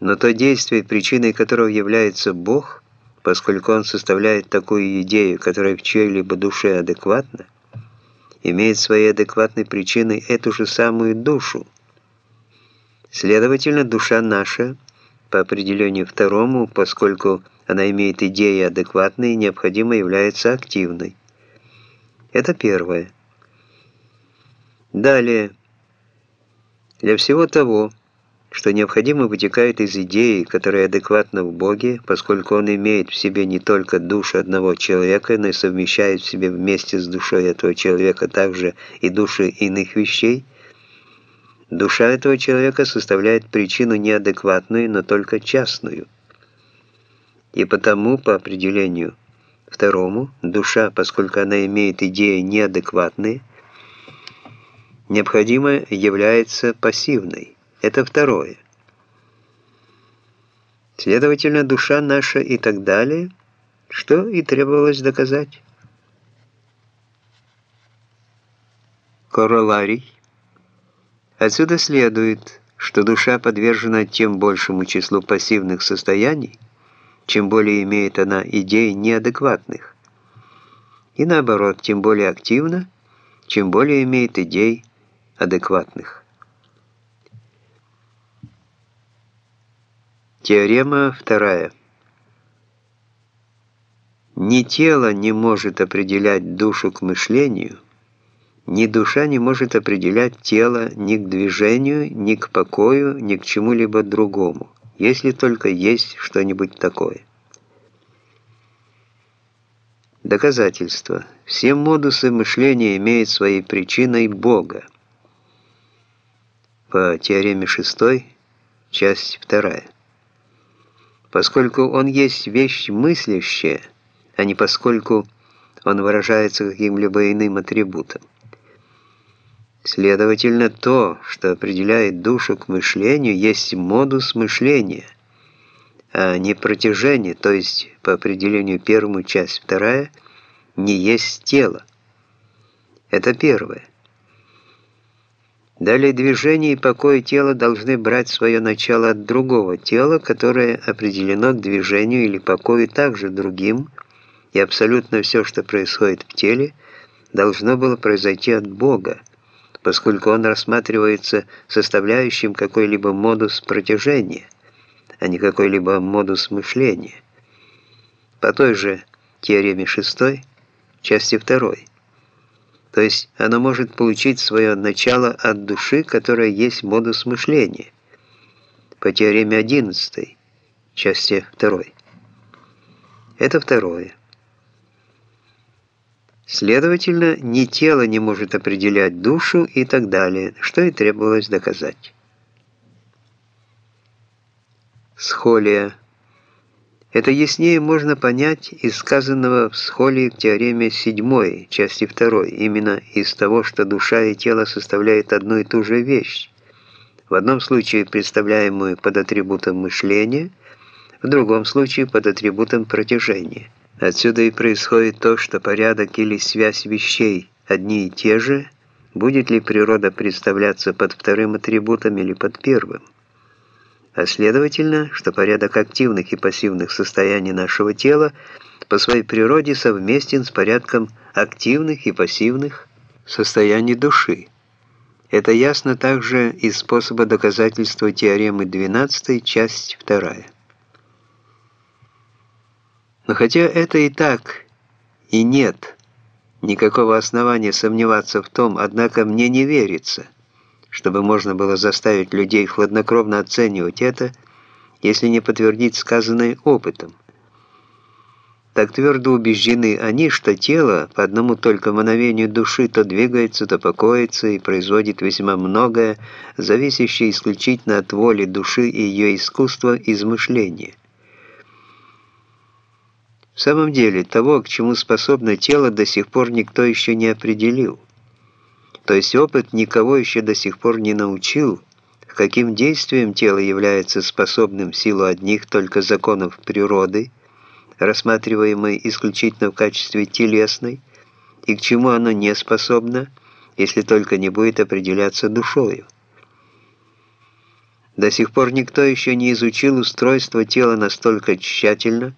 Но то действие, причиной которого является Бог, поскольку он составляет такую идею, которая в чьей-либо душе адекватна, имеет своей адекватной причиной эту же самую душу. Следовательно, душа наша, по определению второму, поскольку она имеет идеи адекватные, необходимо является активной. Это первое. Далее. Для всего того, что необходимо вытекает из идеи, которая адекватна в Боге, поскольку он имеет в себе не только душу одного человека, но и совмещает в себе вместе с душой этого человека также и души иных вещей, душа этого человека составляет причину неадекватную, но только частную. И потому, по определению второму, душа, поскольку она имеет идеи неадекватные, необходимо является пассивной. Это второе. Следовательно, душа наша и так далее, что и требовалось доказать. Короларий. Отсюда следует, что душа подвержена тем большему числу пассивных состояний, чем более имеет она идей неадекватных. И наоборот, тем более активна, чем более имеет идей адекватных. Теорема вторая. Ни тело не может определять душу к мышлению, ни душа не может определять тело ни к движению, ни к покою, ни к чему-либо другому, если только есть что-нибудь такое. Доказательство. Все модусы мышления имеют своей причиной Бога. По теореме 6, часть 2 поскольку он есть вещь мыслящая, а не поскольку он выражается каким-либо иным атрибутом. Следовательно, то, что определяет душу к мышлению, есть модус мышления, а не протяжение, то есть, по определению первому часть вторая, не есть тело. Это первое. Далее движение и покой тела должны брать свое начало от другого тела, которое определено к движению или покою также другим, и абсолютно все, что происходит в теле, должно было произойти от Бога, поскольку он рассматривается составляющим какой-либо модус протяжения, а не какой-либо модус мышления. По той же теореме 6, части 2. То есть оно может получить свое начало от души, которая есть модус мышления. По теореме 11, части 2. Это второе. Следовательно, ни тело не может определять душу и так далее, что и требовалось доказать. Схолия. Это яснее можно понять из сказанного в схолии к теореме 7, части 2, именно из того, что душа и тело составляют одну и ту же вещь, в одном случае представляемую под атрибутом мышления, в другом случае под атрибутом протяжения. Отсюда и происходит то, что порядок или связь вещей одни и те же, будет ли природа представляться под вторым атрибутом или под первым а следовательно, что порядок активных и пассивных состояний нашего тела по своей природе совместен с порядком активных и пассивных состояний души. Это ясно также из способа доказательства теоремы 12, часть 2. Но хотя это и так, и нет никакого основания сомневаться в том, однако мне не верится – чтобы можно было заставить людей хладнокровно оценивать это, если не подтвердить сказанное опытом. Так твердо убеждены они, что тело по одному только мановению души то двигается, то покоится и производит весьма многое, зависящее исключительно от воли души и ее искусства измышления. В самом деле, того, к чему способно тело, до сих пор никто еще не определил. То есть опыт никого еще до сих пор не научил, каким действием тело является способным в силу одних только законов природы, рассматриваемой исключительно в качестве телесной, и к чему оно не способно, если только не будет определяться душою. До сих пор никто еще не изучил устройство тела настолько тщательно,